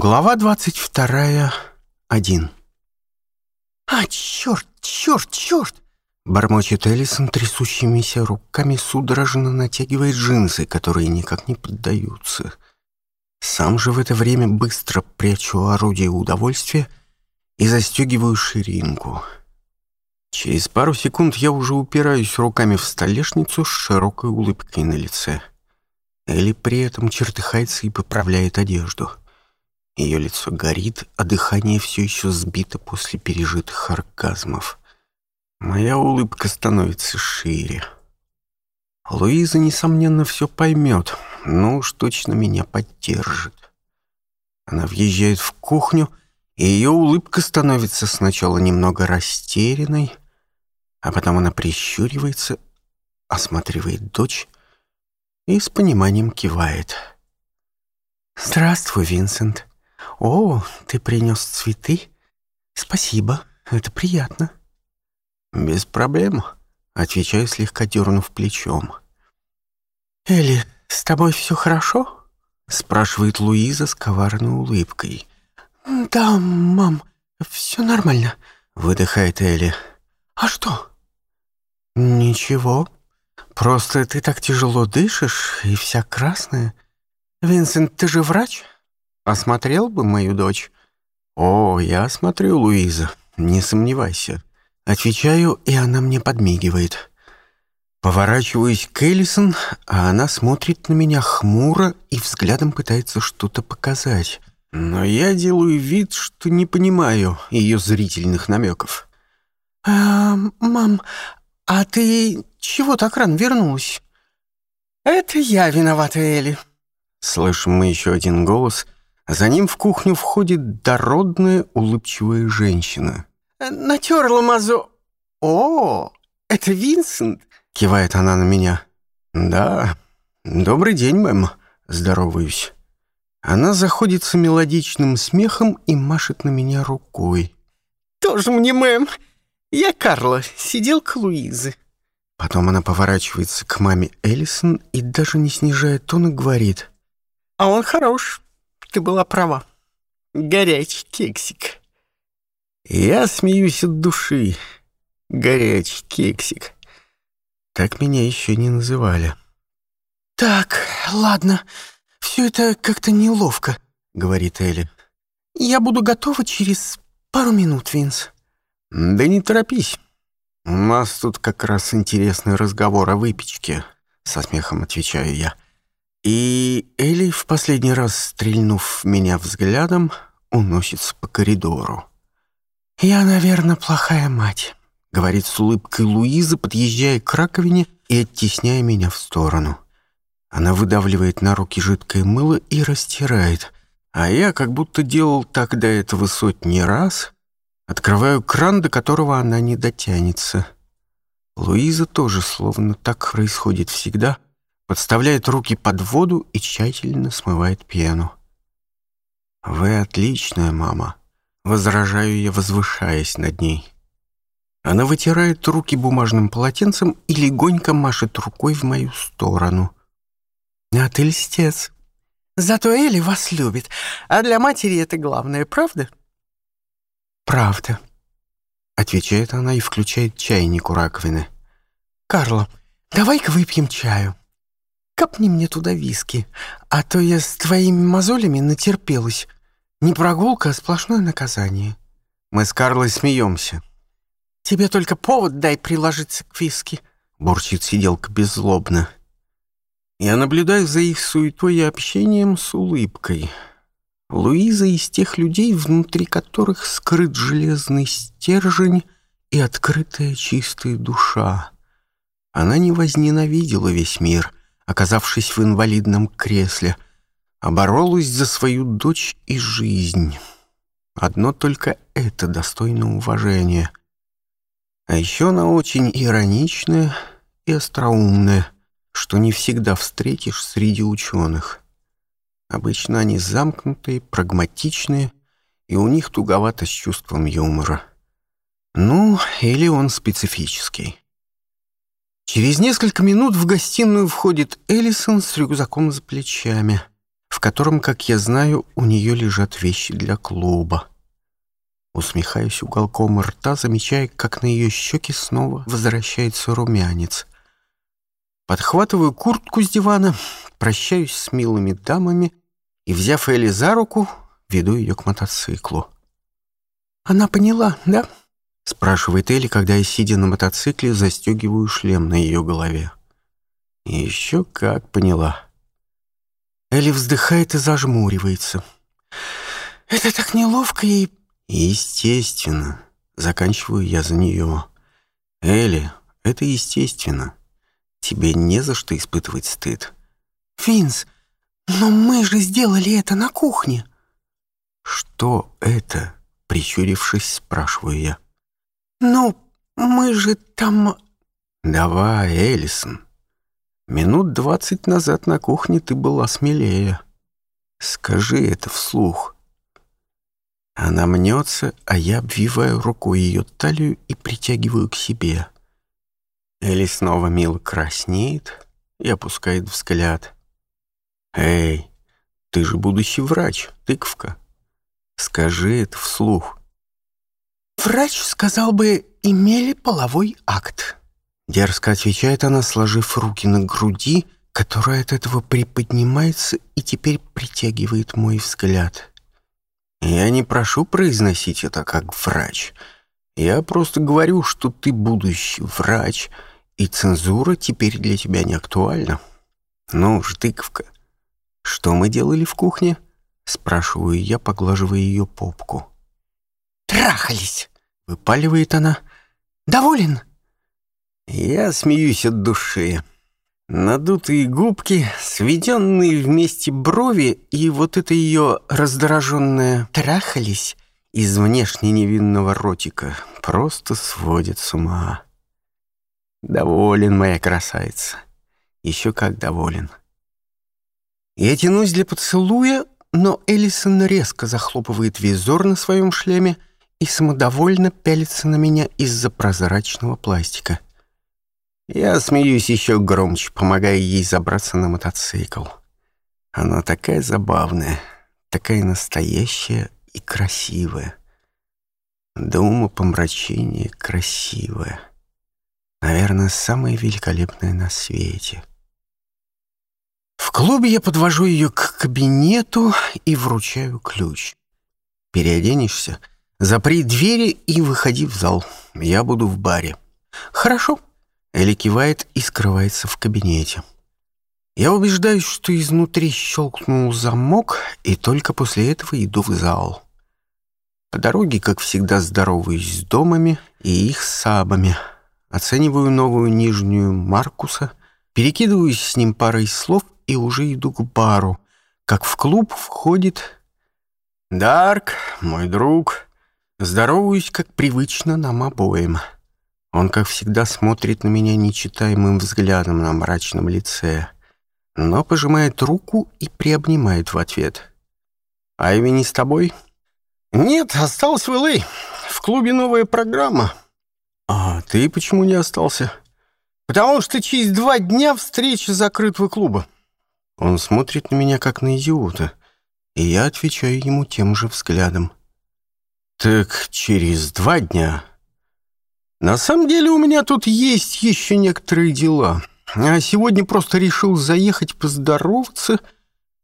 Глава 22. 1. «А, черт, черт, черт!» Бормочет Элисон трясущимися руками, судорожно натягивает джинсы, которые никак не поддаются. Сам же в это время быстро прячу орудие удовольствия и застегиваю ширинку. Через пару секунд я уже упираюсь руками в столешницу с широкой улыбкой на лице. Элли при этом чертыхается и поправляет одежду. — ее лицо горит, а дыхание все еще сбито после пережитых оргазмов. Моя улыбка становится шире. Луиза, несомненно, все поймет, но уж точно меня поддержит. Она въезжает в кухню, и ее улыбка становится сначала немного растерянной, а потом она прищуривается, осматривает дочь и с пониманием кивает. «Здравствуй, Винсент», «О, ты принес цветы? Спасибо, это приятно». «Без проблем», — отвечаю, слегка дернув плечом. «Элли, с тобой все хорошо?» — спрашивает Луиза с коварной улыбкой. «Да, мам, все нормально», — выдыхает Элли. «А что?» «Ничего. Просто ты так тяжело дышишь и вся красная. Винсент, ты же врач?» А Осмотрел бы мою дочь? О, я осмотрю, Луиза, не сомневайся. Отвечаю, и она мне подмигивает. Поворачиваюсь к Эллисон, а она смотрит на меня хмуро и взглядом пытается что-то показать. Но я делаю вид, что не понимаю ее зрительных намеков. «А, мам, а ты чего так рано вернулась?» «Это я виновата, Элли». Слышим мы еще один голос — за ним в кухню входит дородная улыбчивая женщина. «Натерла мазу. «О, это Винсент!» — кивает она на меня. «Да, добрый день, мэм!» — здороваюсь. Она заходится мелодичным смехом и машет на меня рукой. «Тоже мне, мэм! Я Карла, сиделка Луизы!» Потом она поворачивается к маме Эллисон и даже не снижая тона говорит. «А он хорош, ты была права. Горячий кексик. Я смеюсь от души. Горячий кексик. Так меня еще не называли. Так, ладно. Все это как-то неловко, говорит Элли. Я буду готова через пару минут, Винс. Да не торопись. У нас тут как раз интересный разговор о выпечке, со смехом отвечаю я. И Эли в последний раз, стрельнув меня взглядом, уносится по коридору. «Я, наверное, плохая мать», — говорит с улыбкой Луиза, подъезжая к раковине и оттесняя меня в сторону. Она выдавливает на руки жидкое мыло и растирает, а я, как будто делал так до этого сотни раз, открываю кран, до которого она не дотянется. Луиза тоже словно так происходит всегда — подставляет руки под воду и тщательно смывает пену. «Вы отличная мама», — возражаю я, возвышаясь над ней. Она вытирает руки бумажным полотенцем и легонько машет рукой в мою сторону. «А ты льстец», Зато Элли вас любит, а для матери это главное, правда? Правда, отвечает она и включает чайник у раковины. Карло, давай-ка выпьем чаю. Капни мне туда виски, а то я с твоими мозолями натерпелась. Не прогулка, а сплошное наказание. Мы с Карлой смеемся. Тебе только повод дай приложиться к виски. Бурчит сиделка беззлобно. Я наблюдаю за их суетой и общением с улыбкой. Луиза из тех людей, внутри которых скрыт железный стержень и открытая чистая душа. Она не возненавидела весь мир — оказавшись в инвалидном кресле, оборолась за свою дочь и жизнь. Одно только это достойно уважения. А еще она очень ироничная и остроумная, что не всегда встретишь среди ученых. Обычно они замкнутые, прагматичные, и у них туговато с чувством юмора. Ну, или он специфический. Через несколько минут в гостиную входит Эллисон с рюкзаком за плечами, в котором, как я знаю, у нее лежат вещи для клуба. Усмехаюсь уголком рта, замечая, как на ее щеке снова возвращается румянец. Подхватываю куртку с дивана, прощаюсь с милыми дамами и, взяв Элли за руку, веду ее к мотоциклу. «Она поняла, да?» Спрашивает Элли, когда я, сидя на мотоцикле, застегиваю шлем на ее голове. И еще как поняла. Элли вздыхает и зажмуривается. «Это так неловко и...» «Естественно». Заканчиваю я за нее. «Элли, это естественно. Тебе не за что испытывать стыд». «Финс, но мы же сделали это на кухне». «Что это?» — прищурившись, спрашиваю я. «Ну, мы же там...» «Давай, Элисон. Минут двадцать назад на кухне ты была смелее. Скажи это вслух». Она мнется, а я обвиваю рукой ее талию и притягиваю к себе. Элли снова мило краснеет и опускает взгляд. «Эй, ты же будущий врач, тыквка. Скажи это вслух. Врач сказал бы, имели половой акт. Дерзко отвечает она, сложив руки на груди, которая от этого приподнимается и теперь притягивает мой взгляд. Я не прошу произносить это как врач. Я просто говорю, что ты будущий врач, и цензура теперь для тебя не актуальна. Ну ж, тыковка, что мы делали в кухне? Спрашиваю я, поглаживая ее попку трахались!» — выпаливает она. «Доволен?» Я смеюсь от души. Надутые губки, сведенные вместе брови и вот это ее раздраженное «трахались» из внешне невинного ротика просто сводит с ума. Доволен, моя красавица. Еще как доволен. Я тянусь для поцелуя, но Элисон резко захлопывает визор на своем шлеме — и самодовольно пялится на меня из-за прозрачного пластика. Я смеюсь еще громче, помогая ей забраться на мотоцикл. Она такая забавная, такая настоящая и красивая. Дума ума помрачения красивая. Наверное, самая великолепная на свете. В клубе я подвожу ее к кабинету и вручаю ключ. «Переоденешься?» Запри двери и выходи в зал. Я буду в баре. Хорошо. Элли кивает и скрывается в кабинете. Я убеждаюсь, что изнутри щелкнул замок, и только после этого иду в зал. По дороге, как всегда, здороваюсь с домами и их сабами. Оцениваю новую нижнюю Маркуса, перекидываюсь с ним парой слов и уже иду к бару. Как в клуб входит... «Дарк, мой друг», Здороваюсь, как привычно, нам обоим. Он, как всегда, смотрит на меня нечитаемым взглядом на мрачном лице, но пожимает руку и приобнимает в ответ. «Айви не с тобой?» «Нет, остался в Л.А. В клубе новая программа». «А ты почему не остался?» «Потому что через два дня встреча закрытого клуба». Он смотрит на меня, как на идиота, и я отвечаю ему тем же взглядом. Так через два дня. На самом деле у меня тут есть еще некоторые дела. А сегодня просто решил заехать поздороваться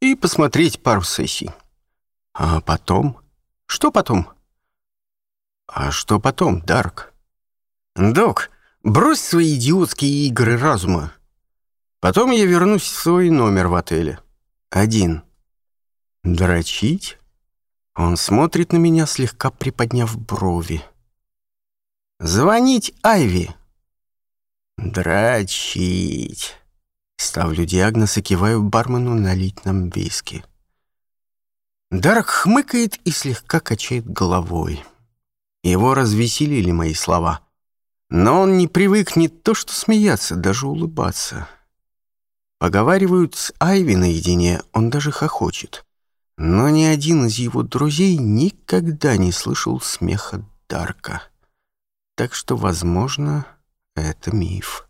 и посмотреть пару сессий. А потом? Что потом? А что потом, Дарк? Док, брось свои идиотские игры разума. Потом я вернусь в свой номер в отеле. Один. Дрочить? Он смотрит на меня, слегка приподняв брови. «Звонить Айви!» «Дрочить!» Ставлю диагноз и киваю бармену налить нам виски. Дарк хмыкает и слегка качает головой. Его развеселили мои слова. Но он не привык не то что смеяться, даже улыбаться. Поговаривают с Айви наедине, он даже хохочет но ни один из его друзей никогда не слышал смеха Дарка. Так что, возможно, это миф.